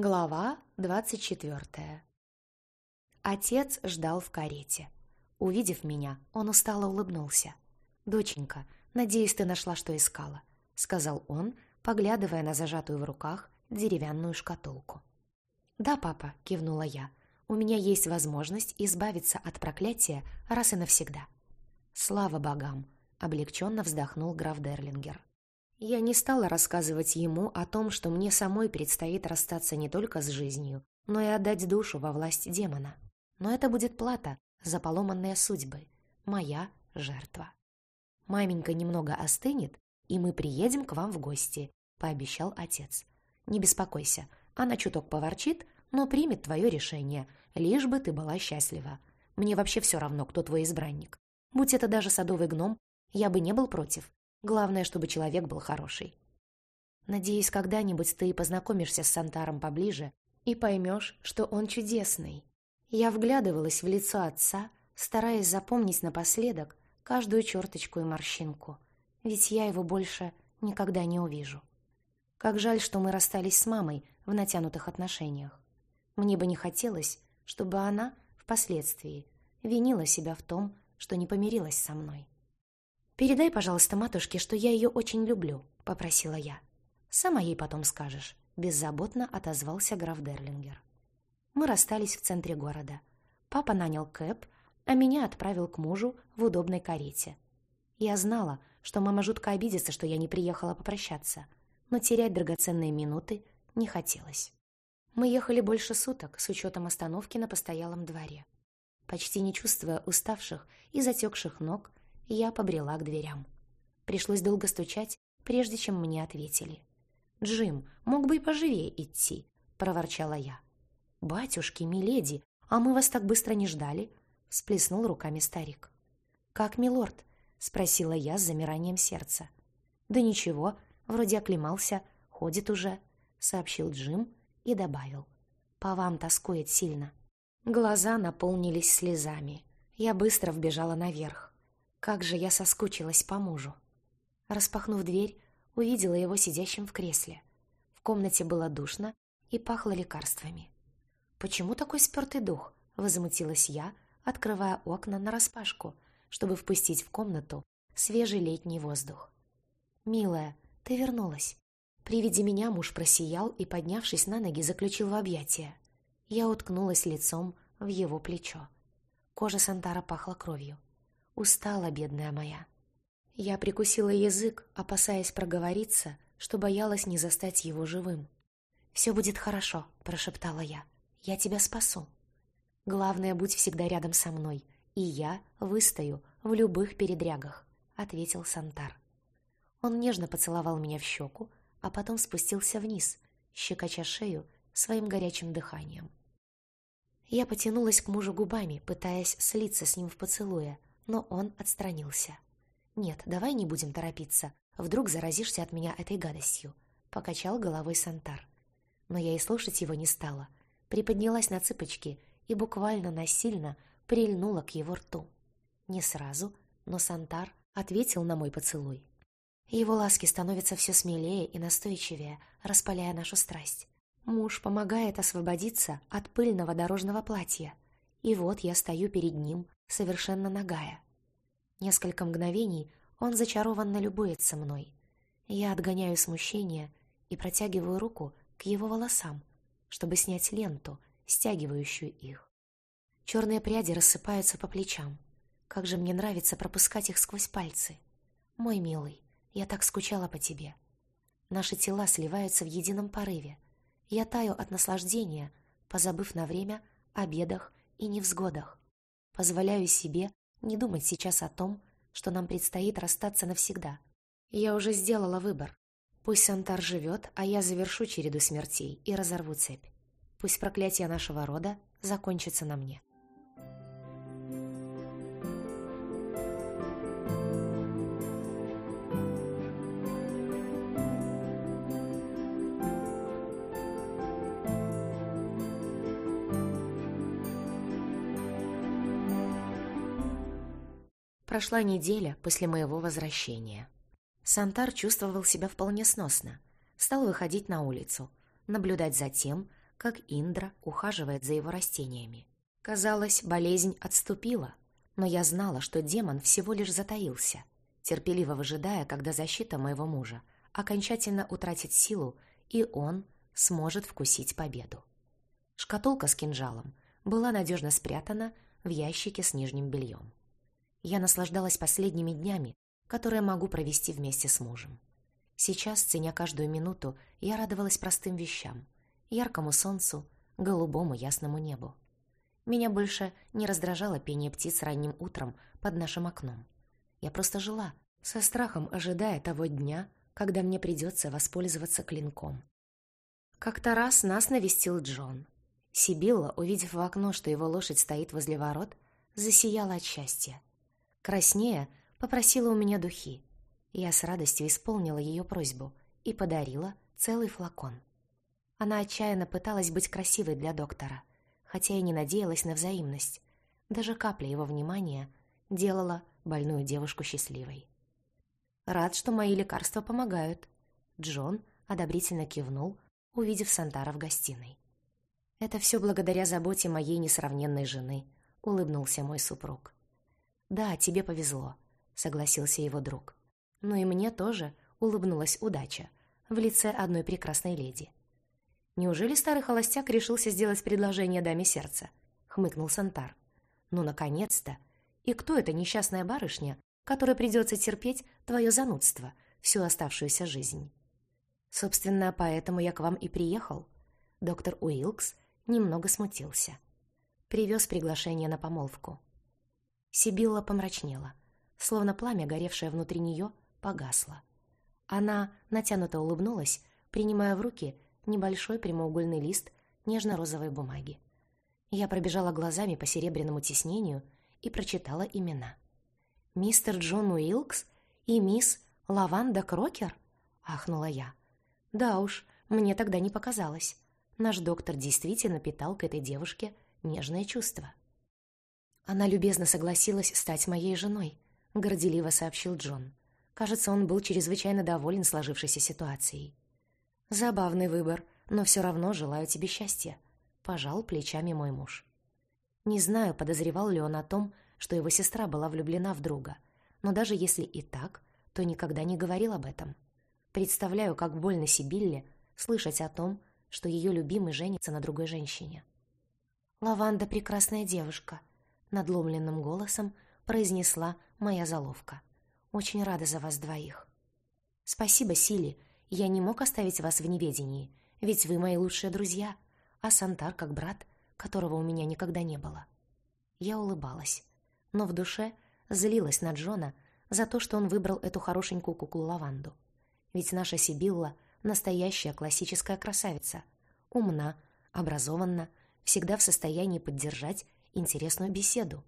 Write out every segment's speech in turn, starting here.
Глава двадцать четвертая Отец ждал в карете. Увидев меня, он устало улыбнулся. «Доченька, надеюсь, ты нашла, что искала», — сказал он, поглядывая на зажатую в руках деревянную шкатулку. «Да, папа», — кивнула я, — «у меня есть возможность избавиться от проклятия раз и навсегда». «Слава богам!» — облегченно вздохнул граф Дерлингер. Я не стала рассказывать ему о том, что мне самой предстоит расстаться не только с жизнью, но и отдать душу во власть демона. Но это будет плата за поломанные судьбы, моя жертва. Маменька немного остынет, и мы приедем к вам в гости, пообещал отец. Не беспокойся, она чуток поворчит, но примет твое решение, лишь бы ты была счастлива. Мне вообще все равно, кто твой избранник. Будь это даже садовый гном, я бы не был против. Главное, чтобы человек был хороший. Надеюсь, когда-нибудь ты познакомишься с Сантаром поближе и поймешь, что он чудесный. Я вглядывалась в лицо отца, стараясь запомнить напоследок каждую черточку и морщинку, ведь я его больше никогда не увижу. Как жаль, что мы расстались с мамой в натянутых отношениях. Мне бы не хотелось, чтобы она впоследствии винила себя в том, что не помирилась со мной. «Передай, пожалуйста, матушке, что я ее очень люблю», — попросила я. «Сама ей потом скажешь», — беззаботно отозвался граф Дерлингер. Мы расстались в центре города. Папа нанял кэп, а меня отправил к мужу в удобной карете. Я знала, что мама жутко обидится, что я не приехала попрощаться, но терять драгоценные минуты не хотелось. Мы ехали больше суток, с учетом остановки на постоялом дворе. Почти не чувствуя уставших и затекших ног, я побрела к дверям. Пришлось долго стучать, прежде чем мне ответили. «Джим, мог бы и поживее идти», — проворчала я. «Батюшки, миледи, а мы вас так быстро не ждали», — всплеснул руками старик. «Как, милорд?» — спросила я с замиранием сердца. «Да ничего, вроде оклемался, ходит уже», — сообщил Джим и добавил. «По вам тоскует сильно». Глаза наполнились слезами. Я быстро вбежала наверх. Как же я соскучилась по мужу. Распахнув дверь, увидела его сидящим в кресле. В комнате было душно и пахло лекарствами. «Почему такой спертый дух?» — возмутилась я, открывая окна нараспашку, чтобы впустить в комнату свежий летний воздух. «Милая, ты вернулась». При виде меня муж просиял и, поднявшись на ноги, заключил в объятия. Я уткнулась лицом в его плечо. Кожа Сантара пахла кровью. Устала, бедная моя. Я прикусила язык, опасаясь проговориться, что боялась не застать его живым. «Все будет хорошо», — прошептала я. «Я тебя спасу. Главное, будь всегда рядом со мной, и я выстою в любых передрягах», — ответил Сантар. Он нежно поцеловал меня в щеку, а потом спустился вниз, щекоча шею своим горячим дыханием. Я потянулась к мужу губами, пытаясь слиться с ним в поцелуе, но он отстранился. «Нет, давай не будем торопиться. Вдруг заразишься от меня этой гадостью», — покачал головой Сантар. Но я и слушать его не стала. Приподнялась на цыпочки и буквально насильно прильнула к его рту. Не сразу, но Сантар ответил на мой поцелуй. Его ласки становятся все смелее и настойчивее, распаляя нашу страсть. Муж помогает освободиться от пыльного дорожного платья. И вот я стою перед ним, совершенно нагая. Несколько мгновений он зачарованно любуется мной. Я отгоняю смущение и протягиваю руку к его волосам, чтобы снять ленту, стягивающую их. Черные пряди рассыпаются по плечам. Как же мне нравится пропускать их сквозь пальцы. Мой милый, я так скучала по тебе. Наши тела сливаются в едином порыве. Я таю от наслаждения, позабыв на время о бедах и невзгодах. Позволяю себе не думать сейчас о том, что нам предстоит расстаться навсегда. Я уже сделала выбор. Пусть Сантар живет, а я завершу череду смертей и разорву цепь. Пусть проклятие нашего рода закончится на мне. Прошла неделя после моего возвращения. Сантар чувствовал себя вполне сносно. Стал выходить на улицу, наблюдать за тем, как Индра ухаживает за его растениями. Казалось, болезнь отступила, но я знала, что демон всего лишь затаился, терпеливо выжидая, когда защита моего мужа окончательно утратит силу, и он сможет вкусить победу. Шкатулка с кинжалом была надежно спрятана в ящике с нижним бельем. Я наслаждалась последними днями, которые могу провести вместе с мужем. Сейчас, ценя каждую минуту, я радовалась простым вещам. Яркому солнцу, голубому ясному небу. Меня больше не раздражало пение птиц ранним утром под нашим окном. Я просто жила, со страхом ожидая того дня, когда мне придется воспользоваться клинком. Как-то раз нас навестил Джон. Сибилла, увидев в окно, что его лошадь стоит возле ворот, засияла от счастья. Краснея, попросила у меня духи. Я с радостью исполнила ее просьбу и подарила целый флакон. Она отчаянно пыталась быть красивой для доктора, хотя и не надеялась на взаимность. Даже капля его внимания делала больную девушку счастливой. «Рад, что мои лекарства помогают», — Джон одобрительно кивнул, увидев Сантара в гостиной. «Это все благодаря заботе моей несравненной жены», — улыбнулся мой супруг. «Да, тебе повезло», — согласился его друг. «Но и мне тоже улыбнулась удача в лице одной прекрасной леди». «Неужели старый холостяк решился сделать предложение даме сердца?» — хмыкнул Сантар. «Ну, наконец-то! И кто эта несчастная барышня, которой придется терпеть твое занудство всю оставшуюся жизнь?» «Собственно, поэтому я к вам и приехал». Доктор Уилкс немного смутился. Привез приглашение на помолвку. Сибилла помрачнела, словно пламя, горевшее внутри нее, погасло. Она натянуто улыбнулась, принимая в руки небольшой прямоугольный лист нежно-розовой бумаги. Я пробежала глазами по серебряному тиснению и прочитала имена. «Мистер Джон Уилкс и мисс Лаванда Крокер?» — ахнула я. «Да уж, мне тогда не показалось. Наш доктор действительно питал к этой девушке нежное чувство». «Она любезно согласилась стать моей женой», — горделиво сообщил Джон. Кажется, он был чрезвычайно доволен сложившейся ситуацией. «Забавный выбор, но все равно желаю тебе счастья», — пожал плечами мой муж. Не знаю, подозревал ли он о том, что его сестра была влюблена в друга, но даже если и так, то никогда не говорил об этом. Представляю, как больно Сибилле слышать о том, что ее любимый женится на другой женщине. «Лаванда — прекрасная девушка», надломленным голосом произнесла моя заловка. «Очень рада за вас двоих». «Спасибо, Сили. Я не мог оставить вас в неведении, ведь вы мои лучшие друзья, а Сантар как брат, которого у меня никогда не было». Я улыбалась, но в душе злилась на Джона за то, что он выбрал эту хорошенькую куклу Лаванду. Ведь наша Сибилла — настоящая классическая красавица, умна, образованна, всегда в состоянии поддержать интересную беседу.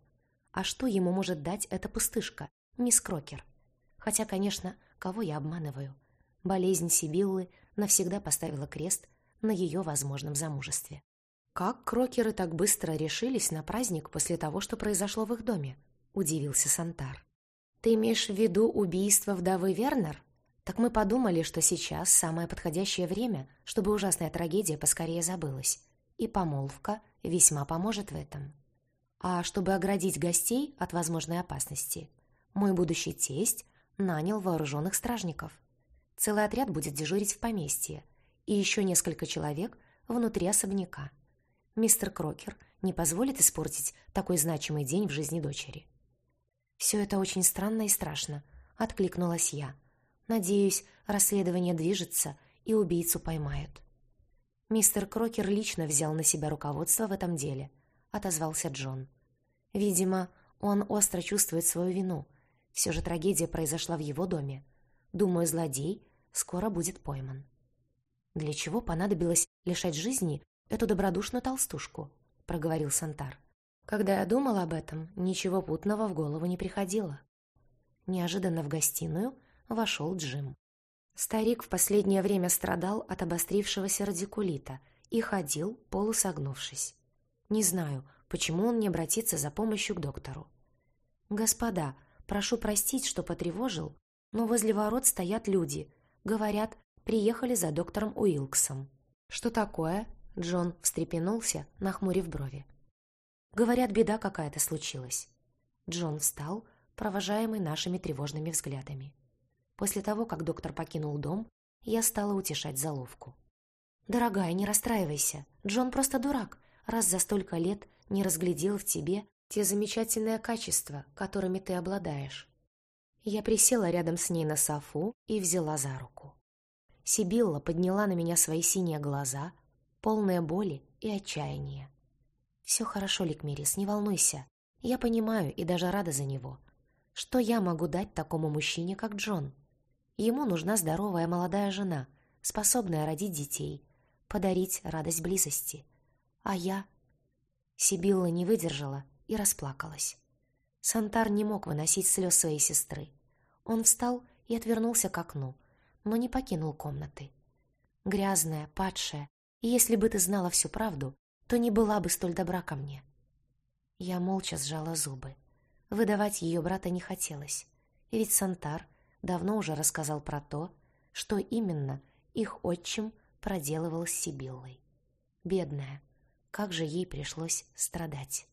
А что ему может дать эта пустышка, мисс Крокер? Хотя, конечно, кого я обманываю? Болезнь Сибиллы навсегда поставила крест на ее возможном замужестве. «Как крокеры так быстро решились на праздник после того, что произошло в их доме?» — удивился Сантар. «Ты имеешь в виду убийство вдовы Вернер? Так мы подумали, что сейчас самое подходящее время, чтобы ужасная трагедия поскорее забылась. И помолвка весьма поможет в этом». А чтобы оградить гостей от возможной опасности, мой будущий тесть нанял вооруженных стражников. Целый отряд будет дежурить в поместье, и еще несколько человек внутри особняка. Мистер Крокер не позволит испортить такой значимый день в жизни дочери. «Все это очень странно и страшно», — откликнулась я. «Надеюсь, расследование движется, и убийцу поймают». Мистер Крокер лично взял на себя руководство в этом деле —— отозвался Джон. «Видимо, он остро чувствует свою вину. Все же трагедия произошла в его доме. Думаю, злодей скоро будет пойман». «Для чего понадобилось лишать жизни эту добродушную толстушку?» — проговорил Сантар. «Когда я думал об этом, ничего путного в голову не приходило». Неожиданно в гостиную вошел Джим. Старик в последнее время страдал от обострившегося радикулита и ходил, полусогнувшись. Не знаю, почему он не обратится за помощью к доктору. «Господа, прошу простить, что потревожил, но возле ворот стоят люди. Говорят, приехали за доктором Уилксом». «Что такое?» Джон встрепенулся, нахмурив брови. Говорят, беда какая-то случилась. Джон встал, провожаемый нашими тревожными взглядами. После того, как доктор покинул дом, я стала утешать заловку. «Дорогая, не расстраивайся. Джон просто дурак, раз за столько лет не разглядел в тебе те замечательные качества, которыми ты обладаешь». Я присела рядом с ней на софу и взяла за руку. Сибилла подняла на меня свои синие глаза, полные боли и отчаяния. «Все хорошо, Ликмерис, не волнуйся. Я понимаю и даже рада за него. Что я могу дать такому мужчине, как Джон? Ему нужна здоровая молодая жена, способная родить детей, подарить радость близости. А я...» Сибилла не выдержала и расплакалась. Сантар не мог выносить слез своей сестры. Он встал и отвернулся к окну, но не покинул комнаты. Грязная, падшая, и если бы ты знала всю правду, то не была бы столь добра ко мне. Я молча сжала зубы. Выдавать ее брата не хотелось, ведь Сантар давно уже рассказал про то, что именно их отчим проделывал с Сибиллой. Бедная, как же ей пришлось страдать.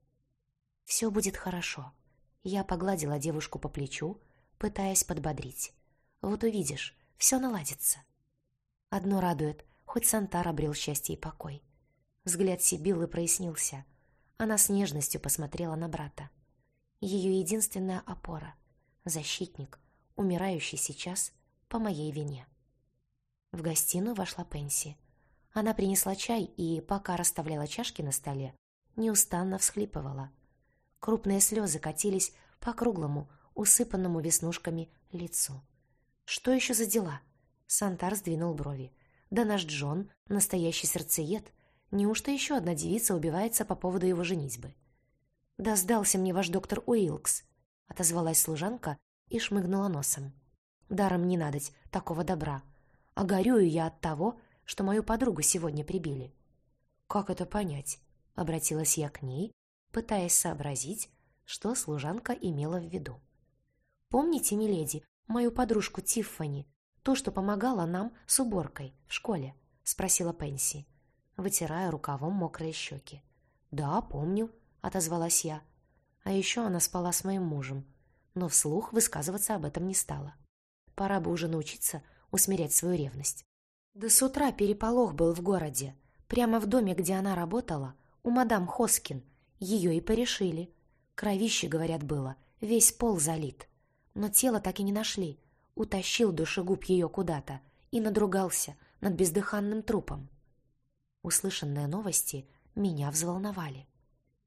«Все будет хорошо». Я погладила девушку по плечу, пытаясь подбодрить. «Вот увидишь, все наладится». Одно радует, хоть Сантар обрел счастье и покой. Взгляд Сибиллы прояснился. Она с нежностью посмотрела на брата. Ее единственная опора — защитник, умирающий сейчас по моей вине. В гостиную вошла Пенси. Она принесла чай и, пока расставляла чашки на столе, неустанно всхлипывала. Крупные слезы катились по круглому, усыпанному веснушками лицу. «Что еще за дела?» Сантар сдвинул брови. Да наш Джон — настоящий сердцеед. Неужто еще одна девица убивается по поводу его женитьбы? «Да сдался мне ваш доктор Уилкс», — отозвалась служанка и шмыгнула носом. «Даром не надоть такого добра. А горюю я от того, что мою подругу сегодня прибили». «Как это понять?» — обратилась я к ней, пытаясь сообразить, что служанка имела в виду. «Помните, миледи, мою подружку Тиффани, то, что помогало нам с уборкой в школе?» — спросила Пенси, вытирая рукавом мокрые щеки. «Да, помню», — отозвалась я. А еще она спала с моим мужем, но вслух высказываться об этом не стала. Пора бы уже научиться усмирять свою ревность. Да с утра переполох был в городе. Прямо в доме, где она работала, у мадам Хоскин. Ее и порешили. Кровище, говорят, было, весь пол залит. Но тело так и не нашли утащил душегуб ее куда-то и надругался над бездыханным трупом. Услышанные новости меня взволновали.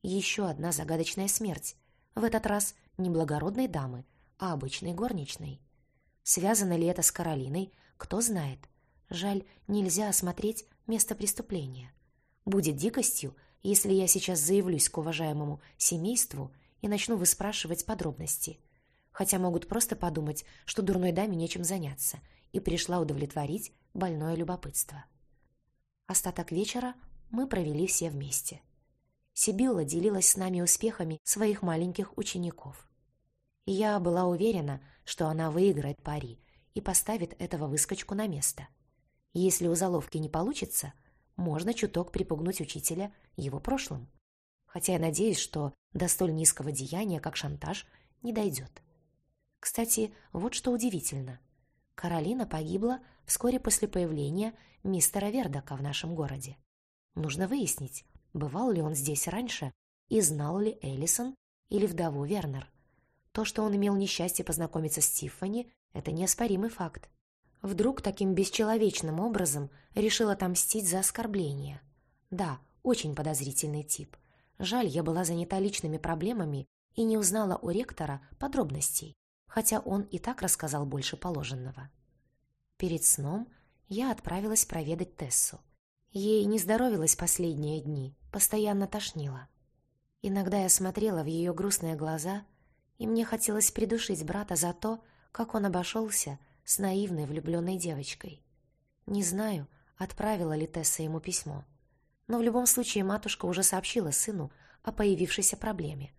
Еще одна загадочная смерть, в этот раз не благородной дамы, а обычной горничной. Связано ли это с Каролиной, кто знает. Жаль, нельзя осмотреть место преступления. Будет дикостью, если я сейчас заявлюсь к уважаемому семейству и начну выспрашивать подробности – хотя могут просто подумать, что дурной даме нечем заняться, и пришла удовлетворить больное любопытство. Остаток вечера мы провели все вместе. Сибилла делилась с нами успехами своих маленьких учеников. я была уверена, что она выиграет пари и поставит этого выскочку на место. Если у заловки не получится, можно чуток припугнуть учителя его прошлым. Хотя я надеюсь, что до столь низкого деяния, как шантаж, не дойдет. Кстати, вот что удивительно. Каролина погибла вскоре после появления мистера Вердака в нашем городе. Нужно выяснить, бывал ли он здесь раньше и знал ли Эллисон или вдову Вернер. То, что он имел несчастье познакомиться с Тиффани, это неоспоримый факт. Вдруг таким бесчеловечным образом решил отомстить за оскорбление. Да, очень подозрительный тип. Жаль, я была занята личными проблемами и не узнала у ректора подробностей хотя он и так рассказал больше положенного. Перед сном я отправилась проведать Тессу. Ей не здоровилось последние дни, постоянно тошнило. Иногда я смотрела в ее грустные глаза, и мне хотелось придушить брата за то, как он обошелся с наивной влюбленной девочкой. Не знаю, отправила ли Тесса ему письмо, но в любом случае матушка уже сообщила сыну о появившейся проблеме,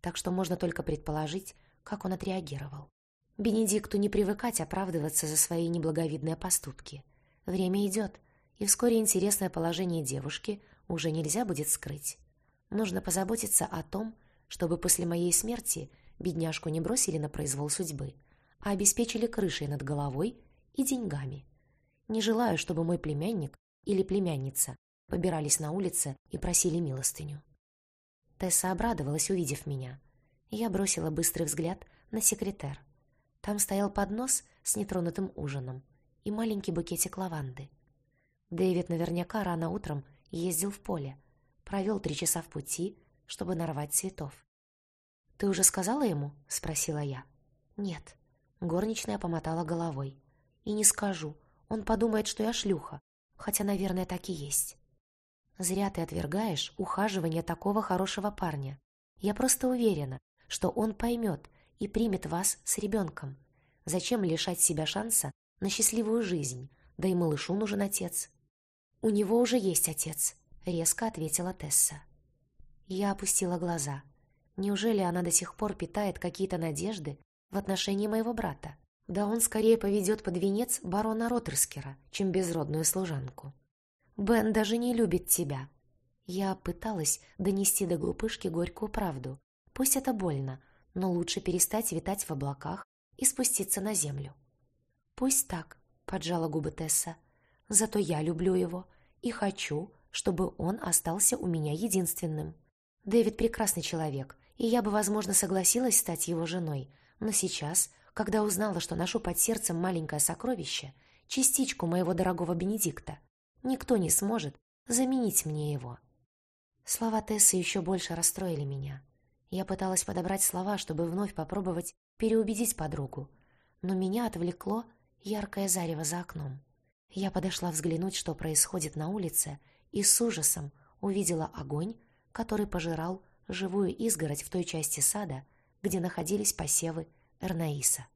так что можно только предположить, как он отреагировал. Бенедикту не привыкать оправдываться за свои неблаговидные поступки. Время идет, и вскоре интересное положение девушки уже нельзя будет скрыть. Нужно позаботиться о том, чтобы после моей смерти бедняжку не бросили на произвол судьбы, а обеспечили крышей над головой и деньгами. Не желаю, чтобы мой племянник или племянница побирались на улице и просили милостыню. Тесса обрадовалась, увидев меня. Я бросила быстрый взгляд на секретер. Там стоял поднос с нетронутым ужином и маленький букетик лаванды. Дэвид наверняка рано утром ездил в поле, провел три часа в пути, чтобы нарвать цветов. «Ты уже сказала ему?» — спросила я. «Нет». Горничная помотала головой. «И не скажу. Он подумает, что я шлюха. Хотя, наверное, так и есть». «Зря ты отвергаешь ухаживание такого хорошего парня. Я просто уверена, что он поймет и примет вас с ребенком. Зачем лишать себя шанса на счастливую жизнь? Да и малышу нужен отец». «У него уже есть отец», — резко ответила Тесса. Я опустила глаза. Неужели она до сих пор питает какие-то надежды в отношении моего брата? Да он скорее поведет под венец барона Роттерскера, чем безродную служанку. Бен даже не любит тебя. Я пыталась донести до глупышки горькую правду. Пусть это больно, но лучше перестать витать в облаках и спуститься на землю. Пусть так, поджала губы Тесса. Зато я люблю его и хочу, чтобы он остался у меня единственным. Дэвид прекрасный человек, и я бы, возможно, согласилась стать его женой, но сейчас, когда узнала, что ношу под сердцем маленькое сокровище, частичку моего дорогого Бенедикта, никто не сможет заменить мне его. Слова Тессы еще больше расстроили меня. Я пыталась подобрать слова, чтобы вновь попробовать переубедить подругу, но меня отвлекло яркое зарево за окном. Я подошла взглянуть, что происходит на улице, и с ужасом увидела огонь, который пожирал живую изгородь в той части сада, где находились посевы Arnaísa.